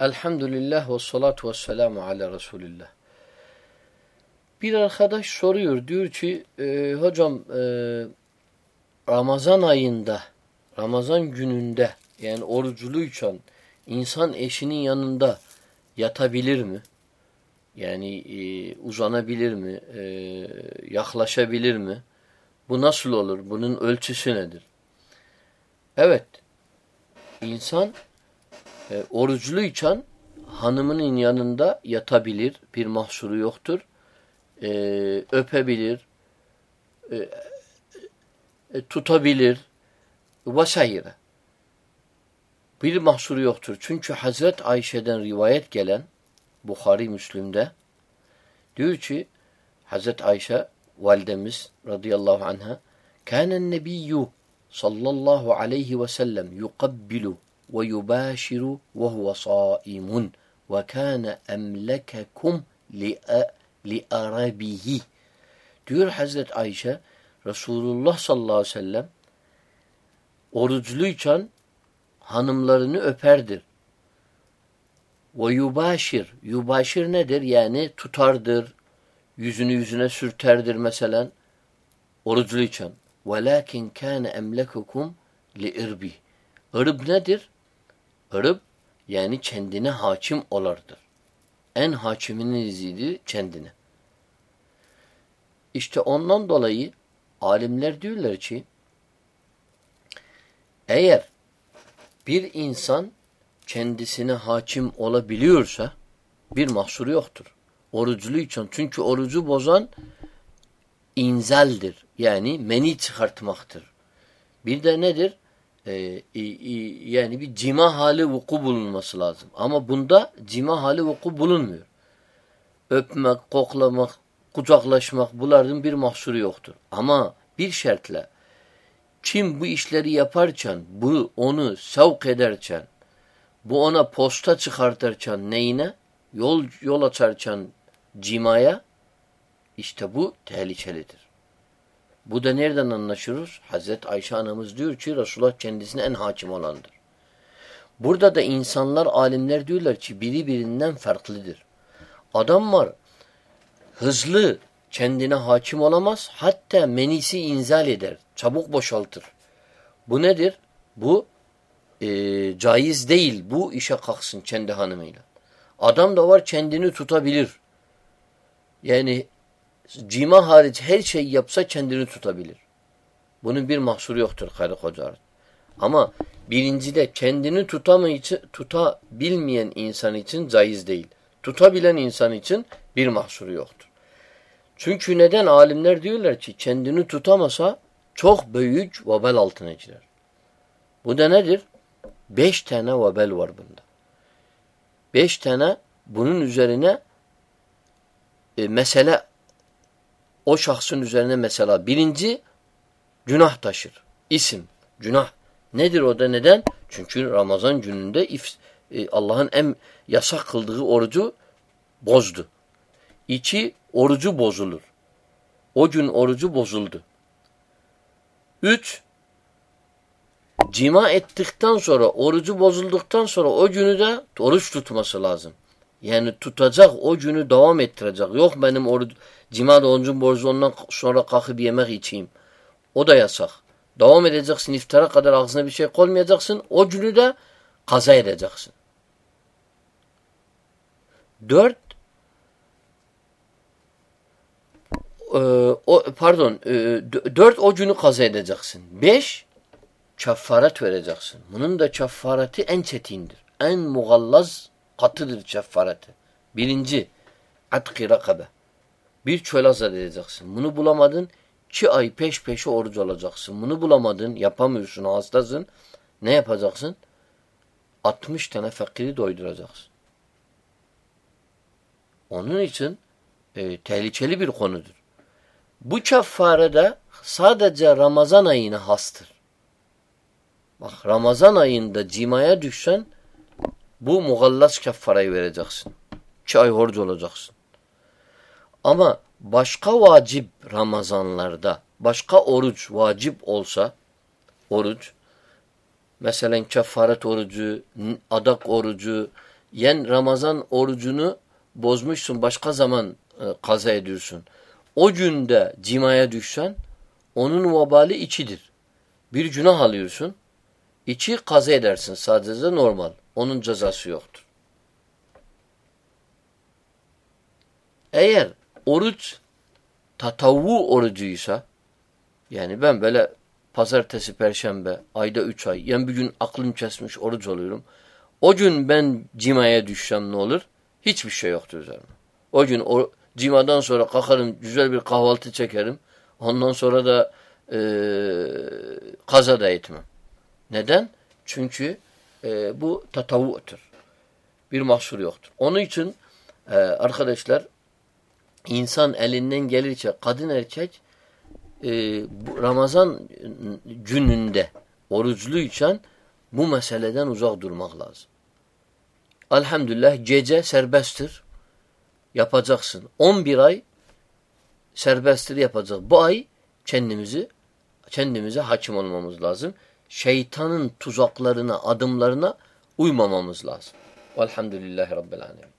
Elhamdülillah ve salatu ve selamu ala Resulillah. Bir arkadaş soruyor, diyor ki e, hocam e, Ramazan ayında, Ramazan gününde yani oruculuyken insan eşinin yanında yatabilir mi? Yani e, uzanabilir mi? E, yaklaşabilir mi? Bu nasıl olur? Bunun ölçüsü nedir? Evet, insan e, oruçluyken hanımının yanında yatabilir. Bir mahsuru yoktur. E, öpebilir. E, e, tutabilir. Vesaire. Bir mahsuru yoktur. Çünkü Hazret Ayşe'den rivayet gelen Bukhari Müslüm'de diyor ki Hazret Ayşe validemiz radıyallahu anha kânen nebiyyü sallallahu aleyhi ve sellem yukabbilu ويباشر وهو صائم وكان emlekekum li'arabihi diyor Hazret Ayşe Resulullah sallallahu aleyhi ve sellem oruçluyken hanımlarını öperdir. Ve yubaşir. Yubaşir nedir? Yani tutardır. Yüzünü yüzüne sürterdir mesela. Oruçluyken. Velakin kâne emlekukum li irbi. Irb nedir? Irıp yani kendine hakim olardır. En hakiminin izidi kendine. İşte ondan dolayı alimler diyorlar ki eğer bir insan kendisine hakim olabiliyorsa bir mahsuru yoktur. Oruclu için. Çünkü orucu bozan inzeldir. Yani meni çıkartmaktır. Bir de nedir? E, yani bir cima hali vuku bulunması lazım. Ama bunda cima hali vuku bulunmuyor. Öpmek, koklamak, kucaklaşmak bunların bir mahsuru yoktur. Ama bir şartla kim bu işleri yaparken, bu onu sevk ederken, bu ona posta çıkartırken neyine? Yol, yol açarken cimaya işte bu tehlikelidir. Bu da nereden anlaşırız? Hazreti Ayşe anamız diyor ki Resulullah kendisine en hakim olandır. Burada da insanlar, alimler diyorlar ki biri birinden farklıdır. Adam var, hızlı kendine hakim olamaz, hatta menisi inzal eder, çabuk boşaltır. Bu nedir? Bu e, caiz değil, bu işe kalksın kendi hanımıyla. Adam da var kendini tutabilir. Yani cima hariç her şey yapsa kendini tutabilir. Bunun bir mahsuru yoktur karı koca. Ama birincide kendini tutamayıcı, tutabilmeyen insan için caiz değil. Tutabilen insan için bir mahsuru yoktur. Çünkü neden? Alimler diyorlar ki kendini tutamasa çok büyük vebel altına girer. Bu da nedir? Beş tane vebel var bunda. Beş tane bunun üzerine e, mesele o şahsın üzerine mesela birinci günah taşır. İsim, günah. Nedir o da neden? Çünkü Ramazan gününde e, Allah'ın en yasak kıldığı orucu bozdu. İki, orucu bozulur. O gün orucu bozuldu. Üç, cima ettikten sonra, orucu bozulduktan sonra o günü de oruç tutması lazım. Yani tutacak, o günü devam ettirecek. Yok benim oruç, cima da orucun borcu ondan sonra kalkıp yemek içeyim. O da yasak. Devam edeceksin iftara kadar ağzına bir şey koymayacaksın. O günü de kaza edeceksin. Dört e, o, pardon e, dört o günü kaza edeceksin. Beş keffaret vereceksin. Bunun da keffareti en çetindir. En mugallaz katıdır keffareti. Birinci atki rakabe. Bir çöl azat edeceksin. Bunu bulamadın iki ay peş peşe oruç olacaksın. Bunu bulamadın yapamıyorsun hastasın. Ne yapacaksın? 60 tane fakiri doyduracaksın. Onun için e, tehlikeli bir konudur. Bu keffare de sadece Ramazan ayına hastır. Bak Ramazan ayında cimaya düşsen bu mugallas keffarayı vereceksin. İki ay horcu olacaksın. Ama başka vacip Ramazanlarda, başka oruç vacip olsa, oruç, mesela kefaret orucu, adak orucu, yen Ramazan orucunu bozmuşsun başka zaman e, kaza ediyorsun. O günde cimaya düşsen onun vabali içidir. Bir günah alıyorsun. içi kaza edersin sadece normal. Onun cezası yoktur. Eğer oruç tatavvu orucuysa yani ben böyle pazartesi, perşembe, ayda üç ay yani bir gün aklım kesmiş oruç oluyorum. O gün ben cimaya düşsem ne olur? Hiçbir şey yoktur üzerine. O gün o cimadan sonra kalkarım, güzel bir kahvaltı çekerim. Ondan sonra da e, kaza da etmem. Neden? Çünkü e, bu tatavvu'tur. Bir mahsur yoktur. Onun için e, arkadaşlar insan elinden gelirse kadın erkek e, Ramazan gününde oruçluyken bu meseleden uzak durmak lazım. Elhamdülillah gece serbesttir. Yapacaksın. 11 ay serbesttir yapacak. Bu ay kendimizi kendimize hakim olmamız lazım. Şeytanın tuzaklarına, adımlarına uymamamız lazım. Velhamdülillahi Rabbil Alemin.